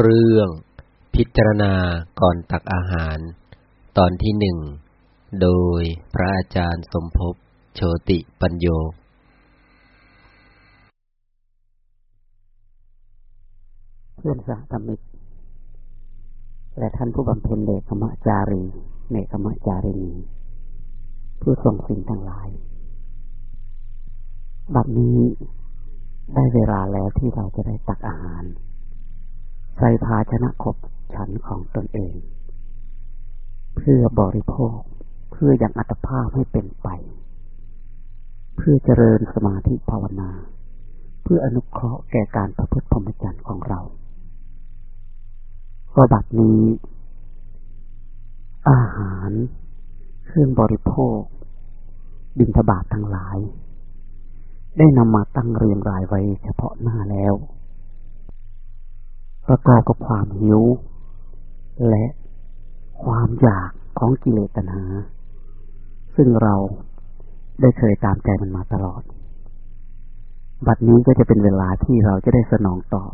เรื่อง พิจารณาก่อนตักอาหาร ตอนที่หนึ่ง โดยพระอาจารย์สมภพโชติปัญโย เพื่อนสาธมิกและท่านผู้บำเพ็ญเนกขมจารีเนกขมจารีนีผู้ทรงสิ่งทั้งหลาย บัดนี้ได้เวลาแล้วที่เราจะได้ตักอาหาร ใส่ภาชนะขบฉันของตนเอง เพื่อบริโภค เพื่อยังอัตภาพให้เป็นไป เพื่อเจริญสมาธิภาวนา เพื่ออนุเคราะห์แก่การประพฤติพรหมจรรย์ของเราก็บัดนี้ อาหารเครื่องบริโภค บิณฑบาตทั้งหลาย ได้นำมาตั้งเรียงรายไว้เฉพาะหน้าแล้ว ประกอบกับความหิว และความอยากของกิเลสตัณหา ซึ่งเราได้เคยตามใจมันมาตลอด บัดนี้ก็จะเป็นเวลาที่เราจะได้สนองตอบ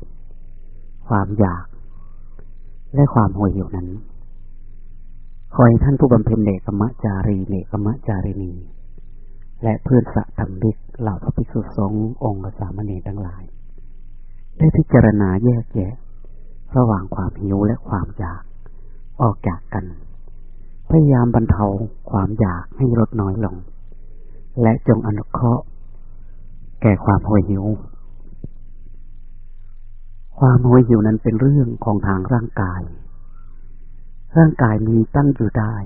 ความอยาก และความโหยหิวนั้น ขอให้ท่านผู้บำเพ็ญเนกมะจารีเนกมะจารินี และเพื่อนสัตธรรมิกเหล่าพระภิกษุสงฆ์องค์สามเณรทั้งหลาย ได้พิจารณาแยกแยะ ระหว่างความหิวและความอยาก ออกจากกัน พยายามบรรเทาความอยากให้ลดน้อยลง และจงอนุเคราะห์ แก่ความหยหิว ความหยหิวนั้นเป็นเรื่องของทางร่างกาย ร่างกายมีตั้งอยู่ได้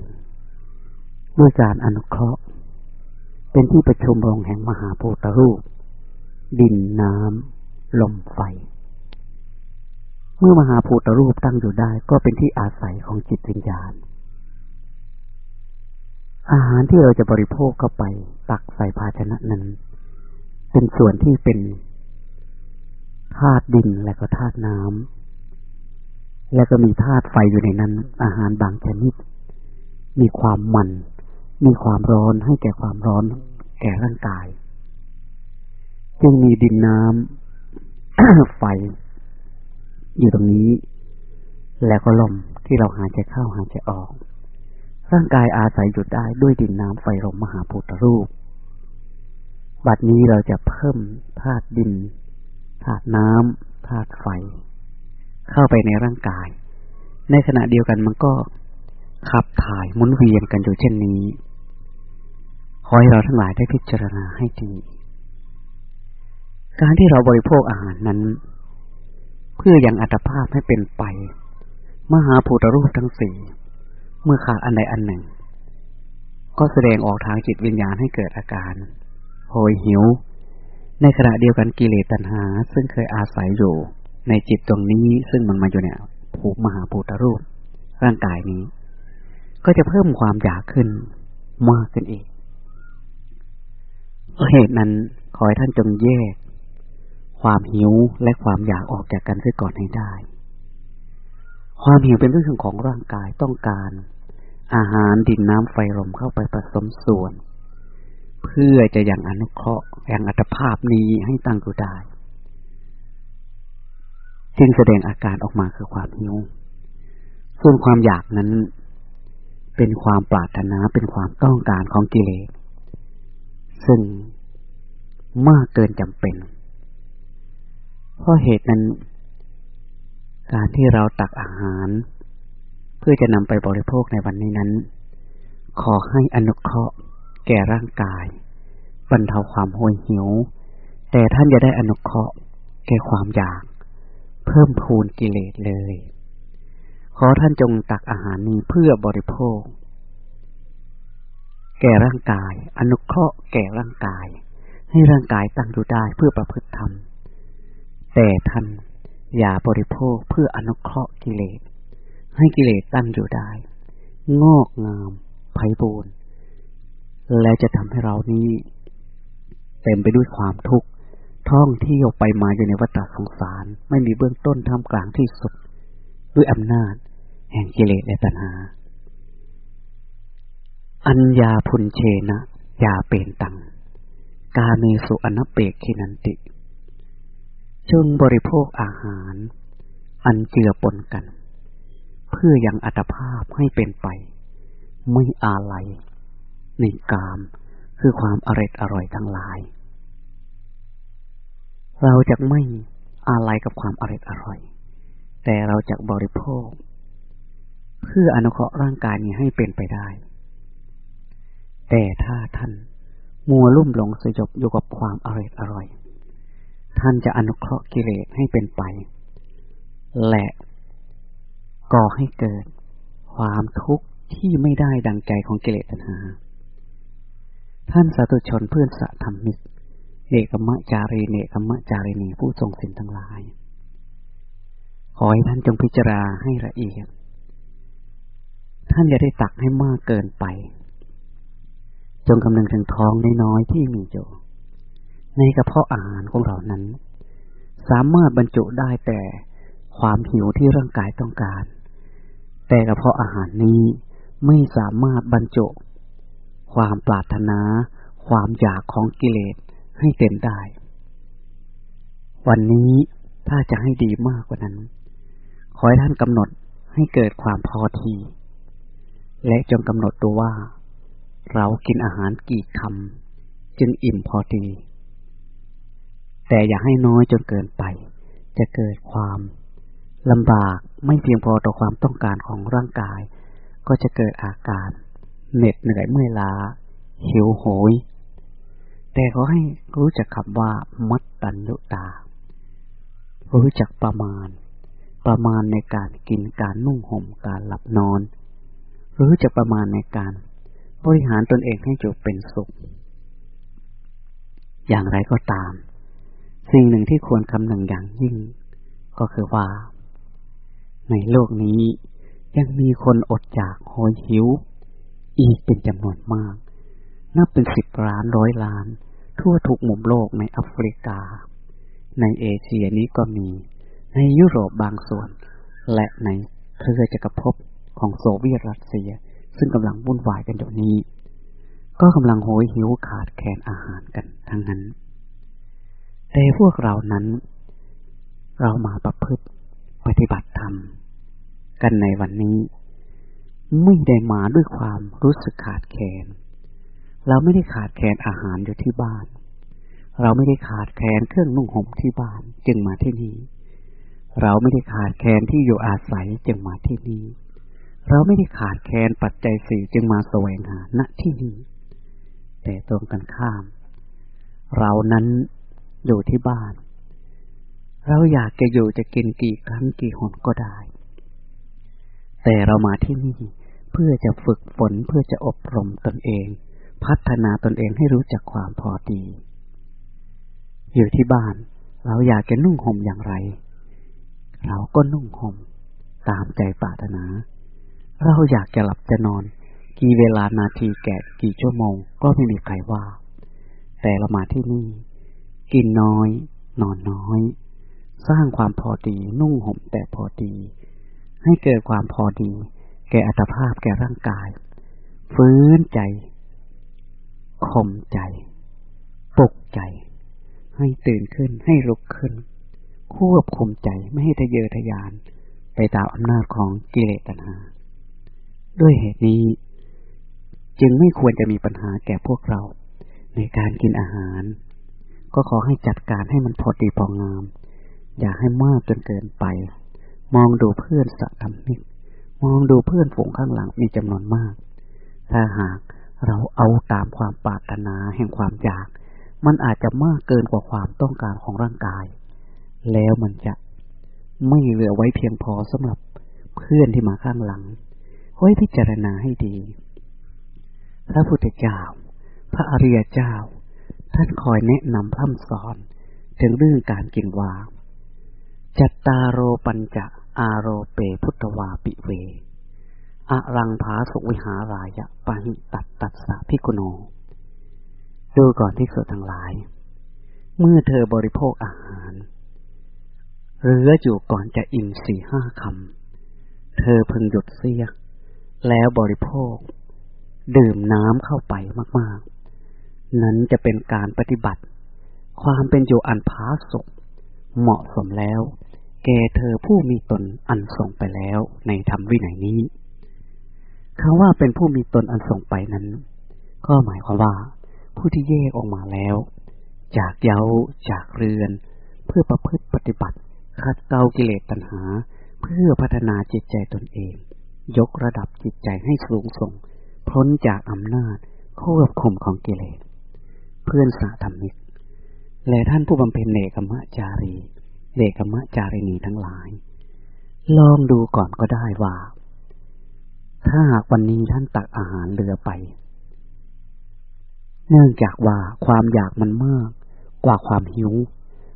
ด้วยการอนุเคราะห์ เป็นที่ประชุมลงแห่งมหาภูตรูป ดินน้ำ ลมไฟ มื่อมหาภูตรูปตั้งอยู่ได้ ก็เป็นที่อาศัยของจิตวิญญาณ อาหารที่เราจะบริโภคเข้าไปตักใส่ภาชนะนั้น เป็นส่วนที่เป็นธาตุดินและก็ธาตุน้ำและก็มีธาตุไฟอยู่ในนั้น อาหารบางชนิด มีความมัน มีความร้อนให้แก่ความร้อนแก่ร่างกาย จึงมีดินน้ำไฟ อยู่ตรงนี้ แล้วก็ลมที่เราหายใจเข้าหายใจออก ร่างกายอาศัยอยู่ได้ด้วยดินน้ำไฟลมมหาพุทธรูป บัดนี้เราจะเพิ่มธาตุดินธาตุน้ำธาตุไฟ เข้าไปในร่างกาย ในขณะเดียวกันมันก็ขับถ่ายหมุนเวียนกันอยู่เช่นนี้ขอให้เราทั้งหลายได้พิจารณาให้ดี การที่เราบริโภคอาหารนั้น พื่อยังอัตภาพให้เป็นไป มหาภูตรูปทั้งสี่ เมื่อขาดอันใดอันหนึ่ง ก็แสดงออกทางจิตวิญญาณให้เกิดอาการโหยหิว ในขณะเดียวกันกิเลสตัณหา ซึ่งเคยอาศัยอยู่ ในจิตตรงนี้ซึ่งมันมาอยู่เนี่ยผูกมหาภูตรูป ร่างกายนี้ ก็จะเพิ่มความอยากขึ้นมากขึ้นอีกเหตุนั้นขอให้ท่านจงแยก ความหิวและความอยากออกจากกันเสียก่อนให้ได้ ความหิวเป็นเรื่องของร่างกายต้องการ อาหารดินน้ำไฟลมเข้าไปผสมส่วน เพื่อจะยังอนุเคราะห์ยังอัตภาพนี้ให้ตั้งอยู่ได้จึงแสดงอาการออกมาคือความหิว ส่วนความอยากนั้น เป็นความปรารถนาเป็นความต้องการของกิเลส ซึ่งมากเกินจำเป็น เพราะเหตุนั้น การที่เราตักอาหาร เพื่อจะนำไปบริโภคในวันนี้นั้น ขอให้อนุเคราะห์แก่ร่างกายบรรเทาความโหยหิว แต่ท่านจะได้อนุเคราะห์แก่ความอยาก เพิ่มพูนกิเลสเลย ขอท่านจงตักอาหารนี้เพื่อบริโภค แก่ร่างกาย อนุเคราะห์แก่ร่างกาย ให้ร่างกายตั้งอยู่ได้เพื่อประพฤติธรรม แต่ท่านอย่าบริโภคเพื่ออนุเคราะห์กิเลส ให้กิเลสตั้งอยู่ได้ งอกงามไพบูรณ์และจะทำให้เรานี้ เต็มไปด้วยความทุกข์ท่องเที่ยวไปมาอยู่ในวัฏสงสาร ไม่มีเบื้องต้นท่ามกลางที่สุด ด้วยอำนาจ แห่งกิเลสและตัณหา อัญญาพุนเชนะยาเป็นตัง กาเมสุอนเปกขินันติ จงบริโภคอาหาร อันเจือปนกัน เพื่อยังอัตภาพให้เป็นไป ไม่อาลัยในกามคือความอร็ดอร่อยทั้งหลาย เราจะไม่อาลัยกับความอร็ดอร่อย แต่เราจะบริโภค เพื่ออนุเคราะห์ร่างกายนี้ให้เป็นไปได้ แต่ถ้าท่านมัวลุ่มหลงสยบอยู่กับความอร็ดอร่อย ท่านจะอนุเคราะห์กิเลสให้เป็นไป และก่อให้เกิดความทุกข์ที่ไม่ได้ดังใจของกิเลสตัณหา ท่านสาธุชนเพื่อนสัธรรมิกเอกมะจารีเนกมะจารีนีผู้ทรงสินทั้งหลาย ขอให้ท่านจงพิจารณาให้ละเอียด ท่านอย่าได้ตักให้มากเกินไป จงคำนึงถึงท้องน้อยๆที่มีอยู่ ในกระเพาะอาหารของเรานั้น สามารถบรรจุได้แต่ความหิวที่ร่างกายต้องการ แต่กระเพาะอาหารนี้ไม่สามารถบรรจุ ความปรารถนา ความอยากของกิเลสให้เต็มได้ วันนี้ถ้าจะให้ดีมากกว่านั้น ขอให้ท่านกำหนดให้เกิดความพอที และจงกำหนดตัวว่า เรากินอาหารกี่คำจึงอิ่มพอดี แต่อย่าให้น้อยจนเกินไป จะเกิดความลำบากไม่เพียงพอต่อความต้องการของร่างกาย ก็จะเกิดอาการเหน็ดเหนื่อยเมื่อยล้า หิวโหย แต่ขอให้รู้จักคำว่ามัตตัญญุตา รู้จักประมาณ ประมาณในการกินการนุ่งห่มการหลับนอน รู้จักประมาณในการบริหารตนเองให้อยู่เป็นสุข อย่างไรก็ตาม สิ่งหนึ่งที่ควรคำนึงอย่างยิ่ง ก็คือว่า ในโลกนี้ยังมีคนอดอยากโหยหิว อีกเป็นจำนวนมาก นับเป็นสิบล้านร้อยล้าน ทั่วทุกมุมโลกในแอฟริกา ในเอเชียนี้ก็มี ในยุโรปบางส่วน และในเครือจักรภพของโซเวียตรัสเซีย ซึ่งกำลังวุ่นวายกันอยู่นี้ ก็กำลังโหยหิวขาดแคลนอาหารกันทั้งนั้น แต่พวกเรานั้น เรามาประพฤติปฏิบัติธรรม กันในวันนี้ ไม่ได้มาด้วยความรู้สึกขาดแคลนเราไม่ได้ขาดแคลนอาหารอยู่ที่บ้าน เราไม่ได้ขาดแคลนเครื่องนุ่งห่มที่บ้านจึงมาที่นี่ เราไม่ได้ขาดแคลนที่อยู่อาศัยจึงมาที่นี่ เราไม่ได้ขาดแคลนปัจจัยสี่จึงมาแสวงหาณที่นี่แต่ตรงกันข้าม เรานั้น อยู่ที่บ้าน เราอยากจะอยู่จะกินกี่ครั้งกี่หนก็ได้ แต่เรามาที่นี่เพื่อจะฝึกฝนเพื่อจะอบรมตนเอง พัฒนาตนเองให้รู้จักความพอดี อยู่ที่บ้าน เราอยากจะนุ่งห่มอย่างไร เราก็นุ่งห่มตามใจปรารถนา เราอยากจะหลับจะนอน กี่เวลานาทีแก่กี่ชั่วโมง ก็ไม่มีใครว่า แต่เรามาที่นี่ กินน้อย นอนน้อย สร้างความพอดีนุ่งห่มแต่พอดี ให้เกิดความพอดี แก่อัตภาพแก่ร่างกาย ฟื้นใจข่มใจ ปลุกใจ ให้ตื่นขึ้นให้ลุกขึ้น ควบคุมใจไม่ให้ทะเยอทะยาน ไปตามอำนาจของกิเลสตัณหา ด้วยเหตุนี้ จึงไม่ควรจะมีปัญหาแก่พวกเรา ในการกินอาหาร ก็ขอให้จัดการให้มันพอดีพองาม อย่าให้มากจนเกินไป มองดูเพื่อนสัตธรรมิกมองดูเพื่อนฝูงข้างหลังมีจำนวนมาก ถ้าหากเราเอาตามความปรารถนาแห่งความอยาก มันอาจจะมากเกินกว่าความต้องการของร่างกาย แล้วมันจะไม่เหลือไว้เพียงพอสำหรับเพื่อนที่มาข้างหลังไว้พิจารณาให้ดี พระพุทธเจ้า พระอริยเจ้า ท่านคอยแนะนำพร่ำสอนถึงเรื่องการกินวา จัตตาโรปัญจะอาโรเปพุทธวาปิเวอะรังภาสุวิหารายะปะหิตัดตัดสะพิกุโน ดูก่อนที่สุดทั้งหลาย เมื่อเธอบริโภคอาหาร เหลืออยู่ก่อนจะอิ่มสี่ห้าคำ เธอพึงหยุดเสีย แล้วบริโภค ดื่มน้ำเข้าไปมาก ๆ นั้นจะเป็นการปฏิบัติ ความเป็นอยู่อันพาสุขเหมาะสมแล้ว แก่เธอผู้มีตนอันส่งไปแล้วในธรรมวินัยนี้คำว่าเป็นผู้มีตนอันส่งไปนั้น ก็หมายความว่า ผู้ที่แยกออกมาแล้ว จากเย้าจากเรือน เพื่อประพฤติปฏิบัติขัดเกลากิเลสตัณหา เพื่อพัฒนาจิตใจตนเอง ยกระดับจิตใจให้สูงส่ง พ้นจากอำนาจควบคุมของกิเลส เพื่อนสาธรรมิก และท่านผู้บำเพ็ญเนกมะจารีเนกมะจารินีทั้งหลาย ลองดูก่อนก็ได้ว่า ถ้าหากวันนี้ท่านตักอาหารเรือไป เนื่องจากว่าความอยากมันมาก กว่าความหิว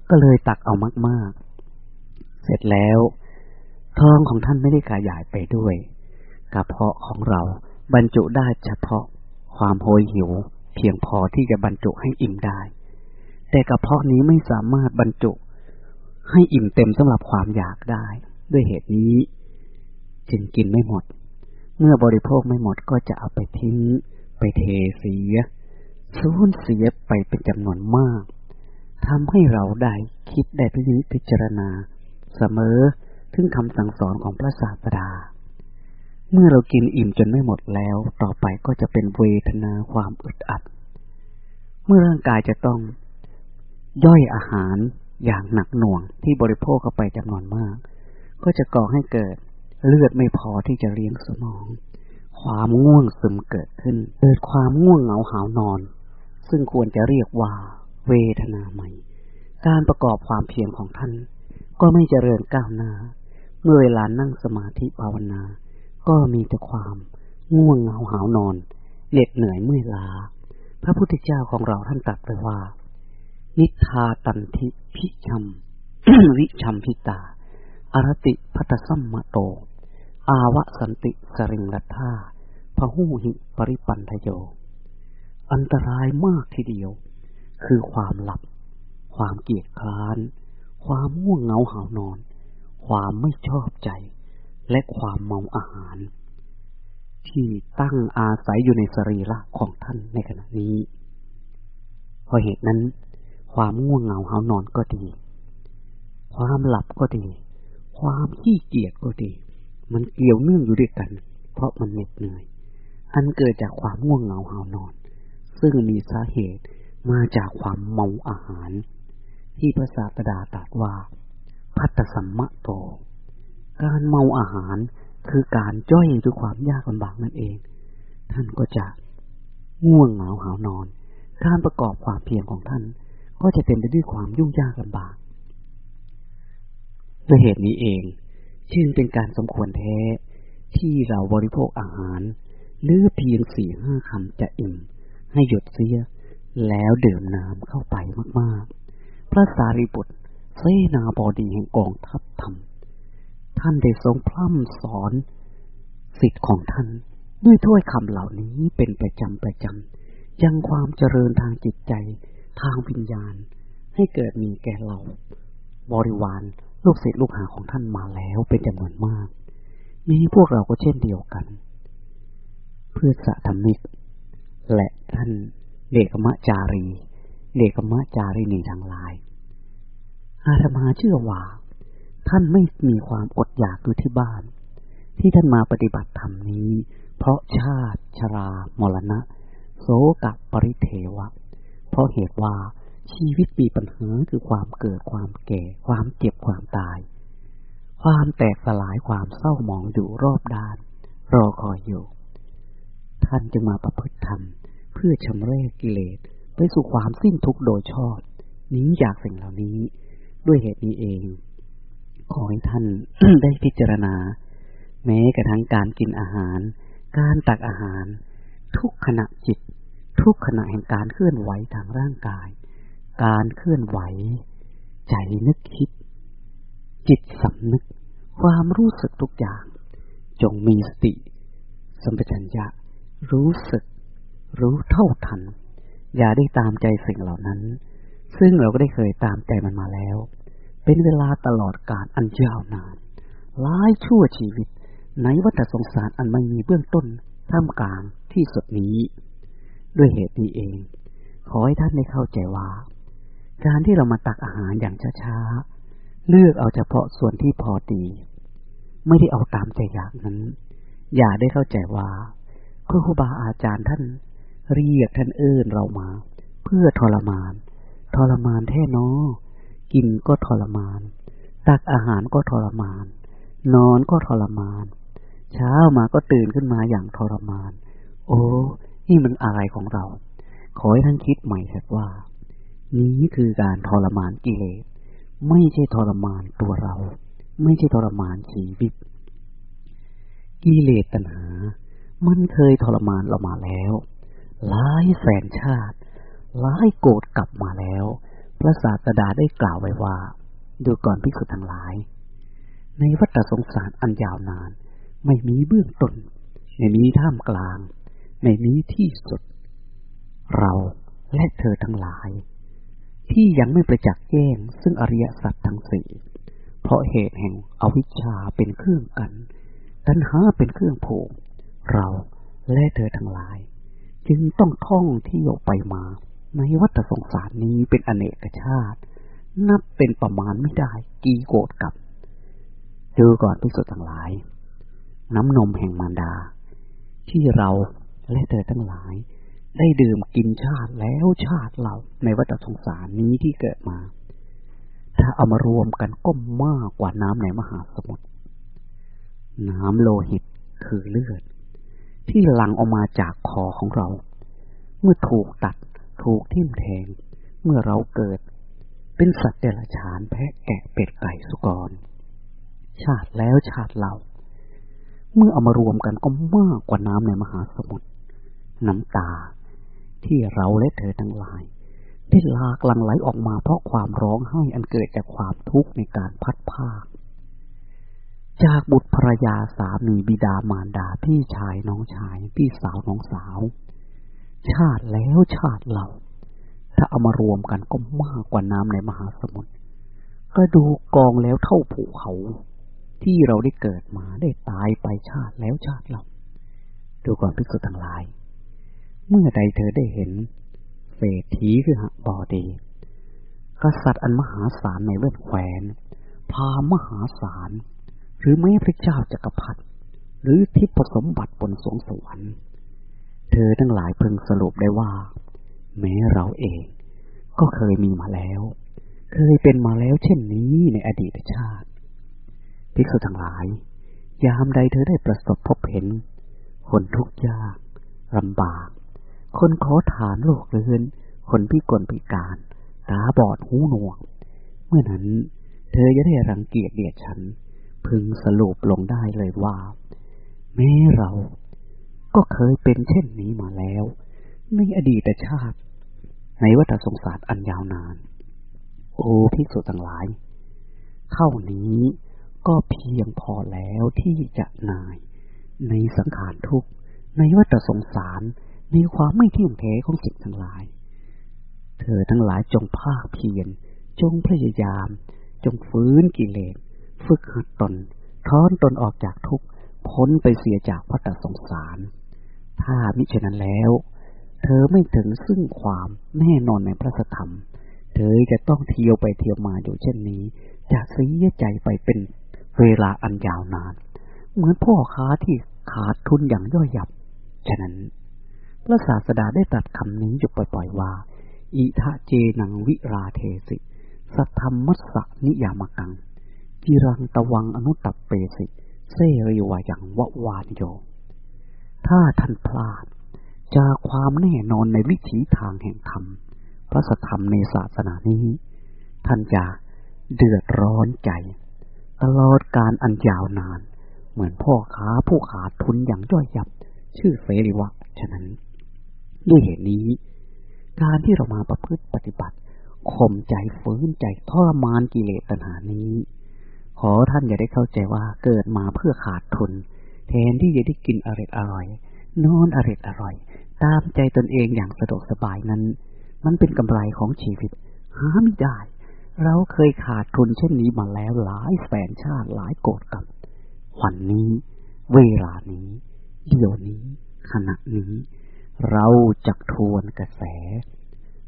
ก็เลยตักเอามาก ๆ เสร็จแล้วท้องของท่านไม่ได้ขยายไปด้วยกระเพาะของเราบรรจุได้เฉพาะความโหยหิว เพียงพอที่จะบรรจุให้อิ่มได้ แต่กระเพาะนี้ไม่สามารถบรรจุให้อิ่มเต็มสำหรับความอยากได้ ด้วยเหตุนี้ จึงกินไม่หมด เมื่อบริโภคไม่หมดก็จะเอาไปทิ้ง ไปเทเสียสูญเสียไปเป็นจำนวนมากทำให้เราได้คิดได้พิจิพิจารณา เสมอถึงคำสั่งสอนของพระศาสดา เมื่อเรากินอิ่มจนไม่หมดแล้ว ต่อไปก็จะเป็นเวทนาความอึดอัด เมื่อร่างกายจะต้องย่อยอาหารอย่างหนักหน่วงที่บริโภคเข้าไปจำนวนมาก ก็จะก่อให้เกิดเลือดไม่พอที่จะเลี้ยงสมอง ความง่วงซึมเกิดขึ้น เกิดความง่วงเหงาหานอน ซึ่งควรจะเรียกว่า เวทนาใหม่ การประกอบความเพียรของท่าน ก็ไม่เจริญก้าวหน้า เมื่อเวลานั่งสมาธิภาวนา ก็มีแต่ความง่วงเหงาหานอน เหน็ดเหนื่อยเมื่อยล้า พระพุทธเจ้าของเราท่านตรัสไว้ว่า นิทาตันทิพิชัมวิชัมพิตา อรติพัตสัมมโต อาวสันติสริงรัธาพหูหิปริปันทโย อันตรายมากทีเดียว คือความหลับ ความเกียดคร้าน ความง่วงเหงาหานอน ความไม่ชอบใจ และความเมาอาหาร ที่ตั้งอาศัยอยู่ในสรีระของท่านในขณะนี้ เพราะเหตุนั้น ความง่วงเหงาหานอนก็ดี ความหลับก็ดี ความขี้เกียจก็ดี มันเกี่ยวเนื่องอยู่ด้วยกัน เพราะมันเหน็ดเหนื่อย อันเกิดจากความง่วงเหงาหานอน ซึ่งมีสาเหตุมาจากความเมาอาหาร ที่พระศาสดาตรัสว่า พัตสัมมะโต การเมาอาหารคือการจ้อยด้วยความยากลำบากนั่นเอง ท่านก็จะง่วงเหงาหานอน การประกอบความเพียรของท่าน ก็จะเต็มไปด้วยความยุ่งยากลำบากด้วยเหตุนี้เองจึงเป็นการสมควรแท้ที่เราบริโภคอาหาร หรือเพียงสี่ห้าคำจะอิ่ม ให้หยุดเสีย แล้วดื่มน้ำเข้าไปมาก ๆ พระสารีบุตรเสนาบดีแห่งกองทัพธรรม ท่านได้ทรงพร่ำสอนสิทธิ์ของท่าน ด้วยถ้อยคำเหล่านี้เป็นประจำประจำยังความเจริญทางจิตใจทางวิญญาณ ให้เกิดมีแก่เรา บริวารลูกศิษย์ลูกหาของท่านมาแล้วเป็นจำนวนมากมีพวกเราก็เช่นเดียวกัน เพื่อสะธรรมิก และท่านเดกมะจารีเดกมะจารีนีทั้งหลายอาตมาเชื่อว่า ท่านไม่มีความอดอยากอยู่ที่บ้าน ที่ท่านมาปฏิบัติธรรมนี้ เพราะชาติชรามรณะ โสกับปริเทวะ เพราะเหตุว่าชีวิตมีปัญหาคือความเกิดความแก่ ความเจ็บความตาย ความแตกสลายความเศร้าหมองอยู่รอบด้าน รอคอยอยู่ ท่านจึงมาประพฤติธรรม เพื่อชำระกิเลสไปสู่ความสิ้นทุกข์โดยชอบนี้จากสิ่งเหล่านี้ ด้วยเหตุนี้เอง ขอให้ท่านได้พิจารณา แม้กระทั่งการกินอาหาร การตักอาหาร ทุกขณะจิต ทุกขณะแห่งการเคลื่อนไหวทางร่างกาย การเคลื่อนไหว ใจนึกคิด จิตสำนึก ความรู้สึกทุกอย่าง จงมีสติ สัมปชัญญะ รู้สึก รู้เท่าทัน อย่าได้ตามใจสิ่งเหล่านั้น ซึ่งเราก็ได้เคยตามใจมันมาแล้ว เป็นเวลาตลอดกาลอันยาวนานหลายชั่วชีวิต ในวัฏสงสารอันไม่มีเบื้องต้นท่ามกลางที่สุดนี้ ด้วยเหตุนี้เอง ขอให้ท่านได้เข้าใจว่า การที่เรามาตักอาหารอย่างช้าๆ เลือกเอาเฉพาะส่วนที่พอดี ไม่ได้เอาตามใจอยากนั้น อย่าได้เข้าใจว่าครูบาอาจารย์ท่าน เรียกท่านเอื้นเรามา เพื่อทรมาน ทรมานแท้นอ กินก็ทรมาน ตักอาหารก็ทรมาน นอนก็ทรมาน เช้ามาก็ตื่นขึ้นมาอย่างทรมาน โอ้ นี่มันอะไรของเรา ขอให้ท่านคิดใหม่เถิดว่า นี้คือการทรมานกิเลส ไม่ใช่ทรมานตัวเรา ไม่ใช่ทรมานชีวิต กิเลสตัณหา มันเคยทรมานเรามาแล้ว หลายแสนชาติ หลายโกรธกลับมาแล้ว พระศาสดาได้กล่าวไว้ว่า ดูก่อนพิสุทั้งหลาย ในวัฏสงสารอันยาวนาน ไม่มีเบื้องต้น ไม่มีท่ามกลาง ไม่มีที่สุด เราและเธอทั้งหลาย ที่ยังไม่ประจักษ์แจ้งซึ่งอริยสัจทั้งสี่เพราะเหตุแห่งอวิชชาเป็นเครื่องกัน ตัณหาเป็นเครื่องผูกเราและเธอทั้งหลาย จึงต้องท่องเที่ยวไปมา ในวัฏสงสารนี้เป็นอเนกชาติ นับเป็นประมาณไม่ได้กี่โกดกับเจอก่อนที่สุดทั้งหลาย น้ำนมแห่งมารดา ที่เราและเธอทั้งหลาย ได้ดื่มกินชาติแล้วชาติเราในวัฏสงสารนี้ที่เกิดมา ถ้าเอามารวมกันก็มากกว่าน้ำในมหาสมุทรน้ำโลหิตคือเลือด ที่หลั่งออกมาจากคอของเรา เมื่อถูกตัด ถูกทิ่มแทง เมื่อเราเกิด เป็นสัตว์เดรัจฉานแพะแกะเป็ดไก่สุกร ชาติแล้วชาติเราเมื่อเอามารวมกันก็มากกว่าน้ำในมหาสมุทรน้ำตาที่เราและเธอทั้งหลายได้ลากลังไหลออกมาเพราะความร้องไห้อันเกิดจากความทุกข์ในการพัดภาค จากบุตรภรยาสามีบิดามารดาพี่ชายน้องชาย พี่สาวน้องสาว ชาติแล้วชาติเราถ้าเอามารวมกันก็มากกว่าน้ำในมหาสมุทรก็ดูกองแล้วเท่าภูเขา ที่เราได้เกิดมาได้ตายไปชาติแล้วชาติเราดูก่อนพิสุทั้งหลาย เมื่อใดเธอได้เห็นเศรษฐีคือหบอดีกษัตริย์อันมหาศาลในเวทแควน พามหาศาล หรือแม้พระเจ้าจักรพรรดิหรือทิพสมบัติบนสวงสวรรค์ เธอทั้งหลายพึงสรุปได้ว่า แม้เราเอง ก็เคยมีมาแล้ว เคยเป็นมาแล้ว เช่นนี้ในอดีตชาติภิกษุทั้งหลาย ยามใดเธอได้ประสบพบเห็น คนทุกข์ยากลำบาก คนขอฐานโลกเรือน คนพิกลพิการ ตาบอดหูหนวก เมื่อนั้น เธอจะได้รังเกียจเดียดฉัน พึงสรุปลงได้เลยว่า แม้เรา ก็เคยเป็นเช่นนี้มาแล้ว ในอดีตชาติ ในวัฏสงสารอันยาวนาน โอ้ภิกษุทั้งหลาย เท่านี้ก็เพียงพอแล้วที่จะนาย ในสังขารทุกในวัฏสงสารในความไม่เที่ยงแท้ของสิ่งทั้งหลาย เธอทั้งหลายจงภาคเพียรจงพยายาม จงฟื้นกิเลสฝึกหัดตนทอนตนออกจากทุกข์พ้นไปเสียจากวัฏสงสาร ถ้ามิฉะนั้นแล้ว เธอไม่ถึงซึ่งความแน่นอนในพระธรรม เธอจะต้องเที่ยวไปเที่ยวมาอยู่เช่นนี้ จะเสียใจไปเป็นเวลาอันยาวนาน เหมือนพ่อค้าที่ขาดทุนอย่างย่อยยับ ฉะนั้น พระศาสดาได้ตัดคำนี้อยู่บ่อยๆว่า อิทะเจนังวิราเทสิ สัทธรรมัสสนิยามกังจิรังตวังอนุตับเปสิเสริวายังวะวานโย ถ้าท่านพลาด จากความแน่นอนในวิถีทางแห่งธรรมพระสธรรมในศาสนานี้ ท่านจะเดือดร้อนใจ ตลอดการอันยาวนาน เหมือนพ่อค้าผู้ขาดทุนอย่างย่อยยับ ชื่อเสรีวะฉะนั้น ด้วยเหตุนี้ การที่เรามาประพฤติปฏิบัติข่มใจฟื้นใจทรมานกิเลสตัณหานี้ ขอท่านอย่าได้เข้าใจว่าเกิดมาเพื่อขาดทุน แทนที่จะได้กินอร่อยอร่อย นอนอร่อยอร่อย ตามใจตนเองอย่างสะดวกสบายนั้น มันเป็นกำไรของชีวิต หาไม่ได้ เราเคยขาดทุนเช่นนี้มาแล้วหลายแสนชาติหลายโกดกับ วันนี้ เวลานี้เดี๋ยวนี้ ขณะนี้ เราจะทวนกระแส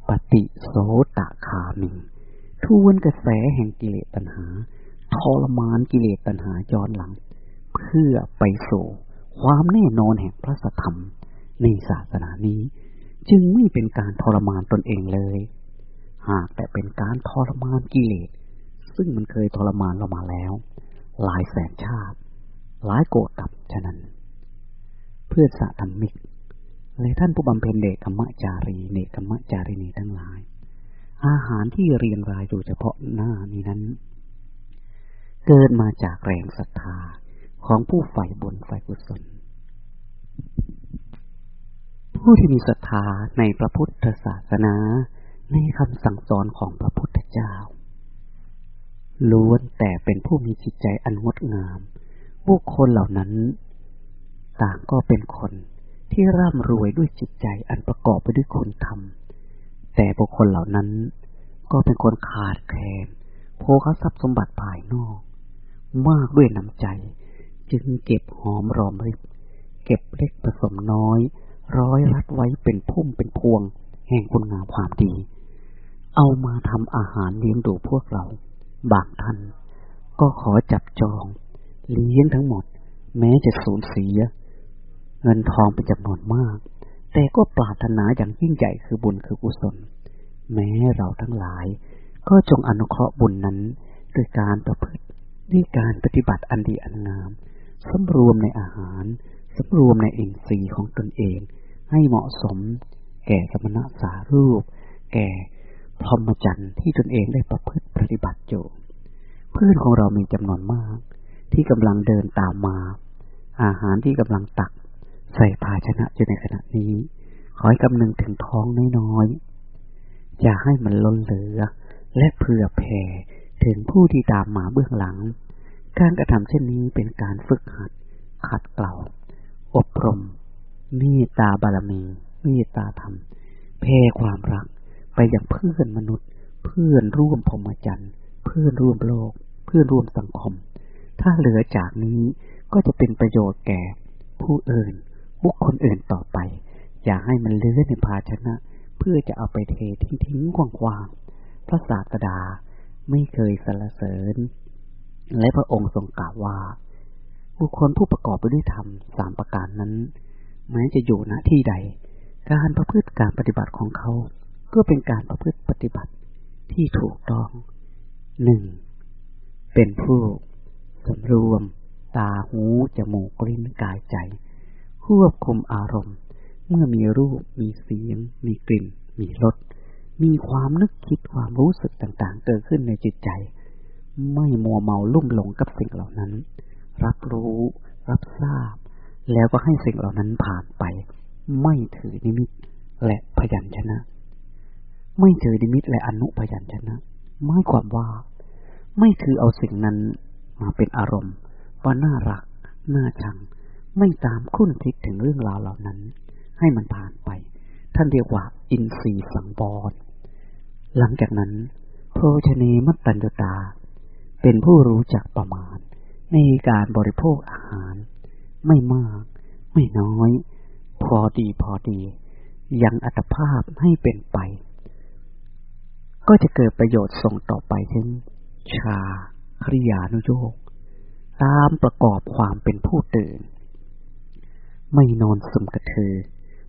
ปฏิโสตะคามิงทวนกระแสแห่งกิเลสตัณหาทรมานกิเลสตัณหาย้อนหลัง เพื่อไปสู่ความแน่นอนแห่งพระธรรมในศาสนานี้ จึงไม่เป็นการทรมานตนเองเลย หากแต่เป็นการทรมานกิเลส ซึ่งมันเคยทรมานเรามาแล้ว หลายแสนชาติ หลายโกรธกับฉะนั้น เพื่อสะธรรมิกและท่านผู้บำเพ็ญเดชธรรมจารีเนกธรรมจารีนีทั้งหลาย อาหารที่เรียงรายอยู่เฉพาะหน้านี้นั้น เกิดมาจากแรงศรัทธา ของผู้ใฝ่บุญใฝ่กุศล ผู้ที่มีศรัทธาในพระพุทธศาสนาในคำสั่งสอนของพระพุทธเจ้าล้วนแต่เป็นผู้มีจิตใจอันงดงามบุคคลเหล่านั้น ต่างก็เป็นคนที่ร่ำรวยด้วยจิตใจอันประกอบไปด้วยคุณธรรม แต่บุคคลเหล่านั้น ก็เป็นคนขาดแคลนโภคทรัพย์สมบัติภายนอก มากด้วยน้ำใจ จึงเก็บหอมรอมริบ เก็บเล็กผสมน้อย ร้อยรัดไว้เป็นพุ่มเป็นพวง แห่งคุณงามความดี เอามาทำอาหารเลี้ยงดูพวกเรา บางท่านก็ขอจับจอง เลี้ยงทั้งหมด แม้จะสูญเสีย เงินทองเป็นจำนวนมาก แต่ก็ปรารถนาอย่างยิ่งใหญ่คือบุญคือกุศล แม้เราทั้งหลาย ก็จงอนุเคราะห์บุญนั้นด้วยการประพฤติด้วยการปฏิบัติอันดีอันงาม สำรวมในอาหารสำรวมในอินทรีย์ของตนเอง ให้เหมาะสม แก่สมณะสารูป แก่พรหมจรรย์ที่ตนเองได้ประพฤติปฏิบัติอยู่เพื่อนของเรามีจำนวนมาก ที่กำลังเดินตามมา อาหารที่กำลังตัก ใส่ภาชนะอยู่ในขณะนี้ ขอให้กำนึงถึงท้องน้อยๆอย่าให้มันล้นเหลือ และเผื่อแผ่ถึงผู้ที่ตามมาเบื้องหลัง การกระทำเช่นนี้เป็นการฝึกหัด ขัดเกลาอบรมมตตาบารมีมตตาธรรมแผ่ความรักไปอย่างเพื่อนมนุษย์ เพื่อนร่วมพรหมจรรย์เพื่อนร่วมโลก เพื่อนร่วมสังคม ถ้าเหลือจากนี้ก็จะเป็นประโยชน์แก่ ผู้อื่นบุคคลอื่นต่อไป อย่าให้มันเลื้อในภาชนะ เพื่อจะเอาไปเททิ้งทิ้งกว้างๆพระศาสดาไม่เคยสรรเสริญ และพระองค์ทรงกล่าวว่า บุคคลผู้ประกอบไปด้วยธรรมสามประการนั้น แม้จะอยู่ณที่ใด การประพฤติการปฏิบัติของเขา ก็เป็นการประพฤติปฏิบัติที่ถูกต้องหนึ่งเป็นผู้สำรวม ตาหู จมูกลิ้นกายใจควบคุมอารมณ์ เมื่อมีรูป มีเสียง มีกลิ่น มีรสมีความนึกคิดความรู้สึกต่างๆ เกิดขึ้นในจิตใจ ไม่มัวเมาลุ่มหลงกับสิ่งเหล่านั้น รับรู้ รับทราบ แล้วก็ให้สิ่งเหล่านั้นผ่านไป ไม่ถือนิมิตและพยัญชนะ ไม่ถือนิมิตและอนุพยัญชนะหมายความว่า ไม่ถือเอาสิ่งนั้นมาเป็นอารมณ์ ว่าน่ารัก น่าชัง ไม่ตามคุ้นคิดถึงเรื่องราวเหล่านั้น ให้มันผ่านไป ท่านเรียกว่า อินทรีย์สังบรหลังจากนั้น โพชเนมัตตัญญตา เป็นผู้รู้จักประมาณ ในการบริโภคอาหาร ไม่มาก ไม่น้อย พอดีพอดี ยังอัตภาพให้เป็นไป ก็จะเกิดประโยชน์ส่งต่อไปถึงชาคริยานุโยกตามประกอบความเป็นผู้ตื่น ไม่นอนสมกระเทือ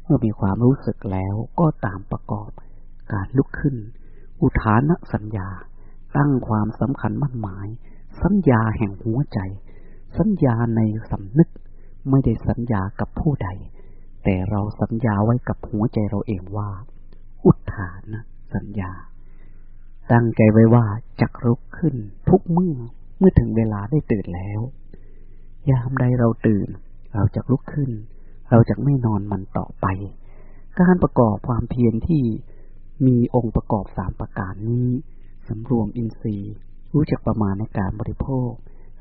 เมื่อมีความรู้สึกแล้วก็ตามประกอบการลุกขึ้น อุทานสัญญา ตั้งความสำคัญมั่นหมาย สัญญาแห่งหัวใจ สัญญาในสำนึก ไม่ได้สัญญากับผู้ใด แต่เราสัญญาไว้กับหัวใจเราเองว่า อุทานสัญญา ตั้งใจไว้ว่าจะลุกขึ้นทุกเมื่อเมื่อถึงเวลาได้ตื่นแล้ว ยามใดเราตื่น เราจะลุกขึ้น เราจะไม่นอนมันต่อไป การประกอบความเพียรที่มีองค์ประกอบสามประการนี้ สำรวมอินทรีย์ รู้จักประมาณในการบริโภค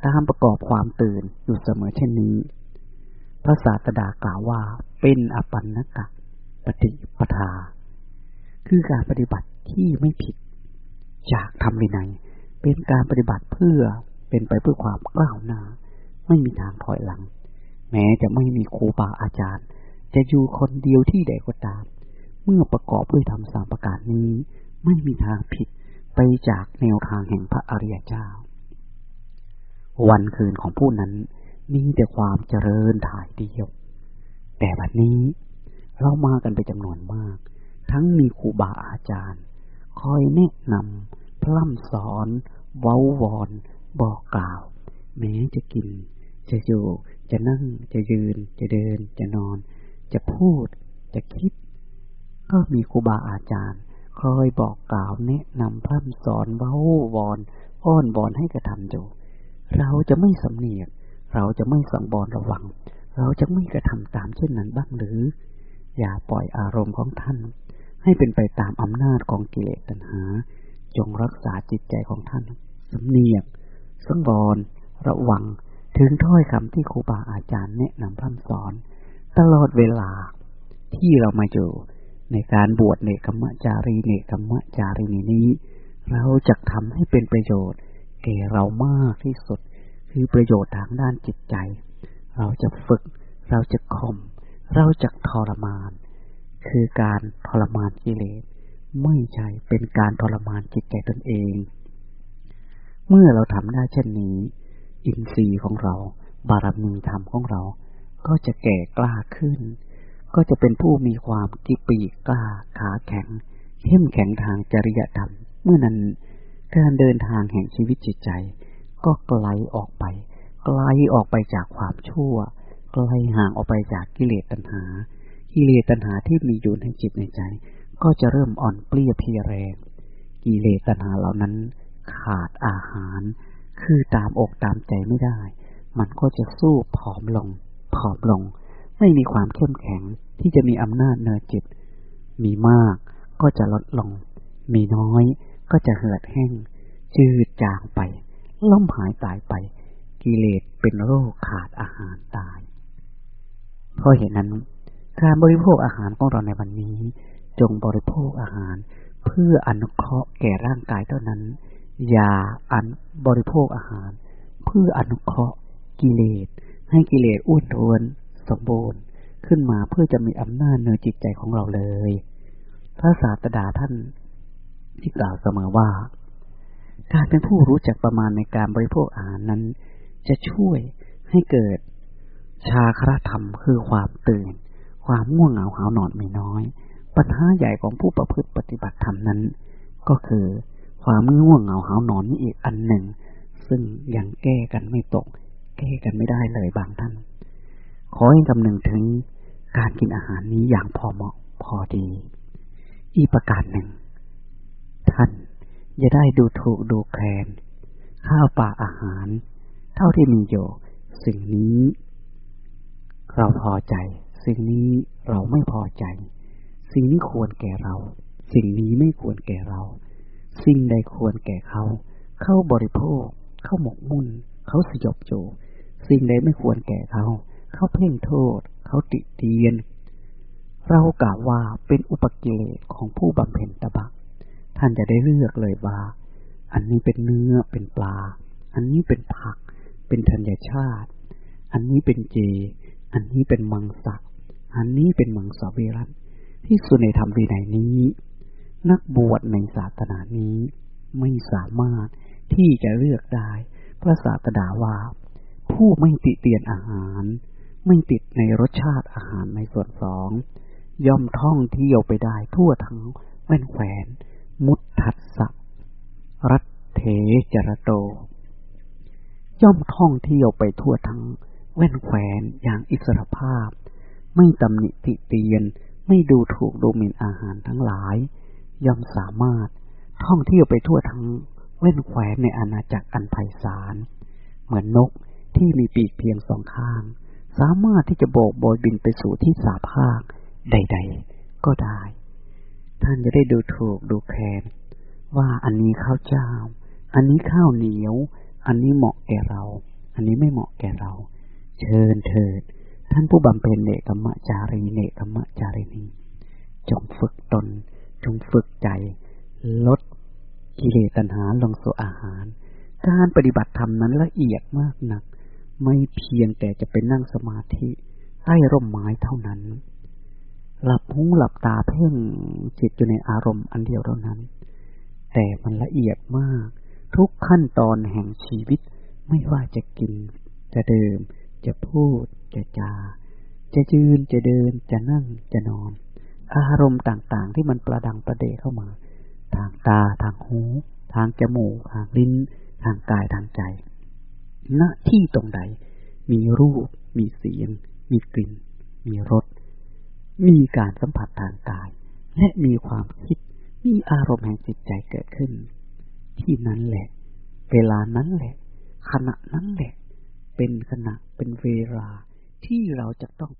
ตามประกอบความตื่นอยู่เสมอเช่นนี้ พระศาสดากล่าวว่าเป็นอปันนกะปฏิปทา คือการปฏิบัติที่ไม่ผิด จากทำวินัย เป็นการปฏิบัติเพื่อเป็นไปเพื่อความกล้าวหน้า ไม่มีทางถอยหลัง แม้จะไม่มีครูบาอาจารย์ จะอยู่คนเดียวที่ใดก็ตาม เมื่อประกอบด้วยธรรมสามประการนี้ ไม่มีทางผิด ไปจากแนวทางแห่งพระอริยเจ้า วันคืนของผู้นั้นมีแต่ความเจริญถ่ายเดียว แต่บัดนี้ เรามากันไปจำนวนมาก ทั้งมีครูบาอาจารย์ คอยแนะนำพล่ำสอน เว้าวอน บอกกล่าว แม้จะกิน จะอยู่ จะนั่ง จะยืน จะเดิน จะนอน จะพูด จะคิด ก็มีครูบาอาจารย์ คอยบอกกล่าวแนะนำพร่ำสอนเว้าวอนอ้อนวอนให้กระทำอยู่ เราจะไม่สำเนียก เราจะไม่สังบรระวัง เราจะไม่กระทำตามเช่นนั้นบ้างหรือ อย่าปล่อยอารมณ์ของท่าน ให้เป็นไปตามอำนาจของกิเลสตัณหา จงรักษาจิตใจของท่านสำเนียก สังวรระวัง ถึงถ้อยคำที่ครูบาอาจารย์แนะนำพร่ำสอน ตลอดเวลาที่เรามาอยู่ ในการบวชเนกรรมจารีเนกรรมจารีนีนี้ เราจะทำให้เป็นประโยชน์แก่เรามากที่สุด คือประโยชน์ทางด้านจิตใจ เราจะฝึก เราจะข่มเราจะทรมาน คือการทรมานกิเลสไม่ใช่เป็นการทรมานจิตใจตนเอง เมื่อเราทำได้เช่นนี้ อินทรีย์ของเรา บารมีธรรมของเรา ก็จะแก่กล้าขึ้น ก็จะเป็นผู้มีความกิปีกล้าขาแข็ง เข้มแข็งทางจริยธรรม เมื่อนั้นการเดินทางแห่งชีวิตจิตใจ ก็ไกลออกไป ไกลออกไปจากความชั่ว ไกลห่างออกไปจากกิเลสตัณหา กิเลสตัณหาที่มีอยู่ในจิตในใจ ก็จะเริ่มอ่อนเปลี้ยเพียแรง กิเลสตัณหาเหล่านั้น ขาดอาหาร คือตามอกตามใจไม่ได้ มันก็จะสู้ผอมลง ผอมลง ไม่มีความเข้มแข็งที่จะมีอำนาจเนือจิต มีมากก็จะลดลง มีน้อยก็จะเหือดแห้งจืดจางไป ล่มหายตายไป กิเลสเป็นโรคขาดอาหารตาย เพราะเหตุนั้น การบริโภคอาหารของเราในวันนี้ จงบริโภคอาหาร เพื่ออนุเคราะห์แก่ร่างกายเท่านั้น อย่าอันบริโภคอาหาร เพื่ออนุเคราะห์กิเลสให้กิเลสอ้วนทวน สมบูรณ์ขึ้นมาเพื่อจะมีอำนาจเหนือจิตใจของเราเลย พระศาสดาท่านที่กล่าวเสมอว่า การเป็นผู้รู้จักประมาณในการบริโภคอาหารนั้น จะช่วยให้เกิดชาครธรรมคือความตื่น ความง่วงเหงาหาวนอนไม่น้อย ปัญหาใหญ่ของผู้ประพฤติปฏิบัติธรรมนั้น ก็คือความง่วงเหงาหาวนอนนี่อีกอันหนึ่ง ซึ่งยังแก้กันไม่ตก แก้กันไม่ได้เลยบางท่าน ขอให้คำนึงถึงการกินอาหารนี้อย่างพอเหมาะพอดี อีกประการหนึ่ง ท่านอย่าได้ดูถูกดูแคลนข้าวปลาอาหาร เท่าที่มีอยู่ สิ่งนี้ เราพอใจ สิ่งนี้เราไม่พอใจ สิ่งนี้ควรแก่เรา สิ่งนี้ไม่ควรแก่เรา สิ่งใดควรแก่เขา เข้าบริโภค เข้าหมกมุ่น เขาสยบโจสิ่งใดไม่ควรแก่เขา เขาเพ่งโทษ เขาติเตียน เรากล่าวว่าเป็นอุปกิเลสของผู้บำเพ็ญตบะท่านจะได้เลือกเลยว่า อันนี้เป็นเนื้อเป็นปลา อันนี้เป็นผัก เป็นธัญชาติ อันนี้เป็นเจ อันนี้เป็นมังสะอันนี้เป็นมังสวิรัตที่สุในธรรมวินัยนี้ นักบวชในศาสนานี้ ไม่สามารถที่จะเลือกได้พระศาสดาว่า ผู้ไม่ติเตียนอาหาร ไม่ติดในรสชาติอาหารในส่วนสอง ย่อมท่องเที่ยวไปได้ทั่วทั้งแว่นแขวน มุตทัสสะรัตเถจรโต ย่อมท่องเที่ยวไปทั่วทั้งแว่นแขวนอย่างอิสรภาพ ไม่ตำหนิติเตียนไม่ดูถูกดูหมิ่นอาหารทั้งหลาย ย่อมสามารถท่องเที่ยวไปทั่วทั้งแว่นแขวนในอาณาจักรอันไพศาล เหมือนนกที่มีปีกเพียงสองข้าง สามารถที่จะโบกโบยบินไปสู่ที่สาภาคใด ๆ ก็ได้ ท่านจะได้ดูถูกดูแคลนว่าอันนี้ข้าวเจ้า อันนี้ข้าวเหนียว อันนี้เหมาะแก่เรา อันนี้ไม่เหมาะแก่เรา เชิญเถิด ท่านผู้บำเพ็ญเนกรรมจารีเนกรรมจารีนีจงฝึกตน จงฝึกใจ ลดกิเลสตัณหาลงสู่อาหาร การปฏิบัติธรรมนั้นละเอียดมากนัก ไม่เพียงแต่จะเป็นนั่งสมาธิใต้ร่มไม้เท่านั้น หลับหูหลับตาเพ่งจิตอยู่ในอารมณ์อันเดียวเท่านั้น แต่มันละเอียดมาก ทุกขั้นตอนแห่งชีวิตไม่ว่าจะกิน จะเดิม จะพูด จะจา จะยืนจะเดิน จะนั่งจะนอน อารมณ์ต่างๆ ที่มันประดังประเดเข้ามา ทางตาทางหู ทางจมูกทางลิ้น ทางกายทางใจ ณที่ตรงใด มีรูป มีเสียง มีกลิ่น มีรส มีการสัมผัสทางกาย และมีความคิด มีอารมณ์แห่งจิตใจเกิดขึ้น ที่นั้นแหละ เวลานั้นแหละ ขณะนั้นแหละ เป็นขณะเป็นเวลาที่เราจะต้อง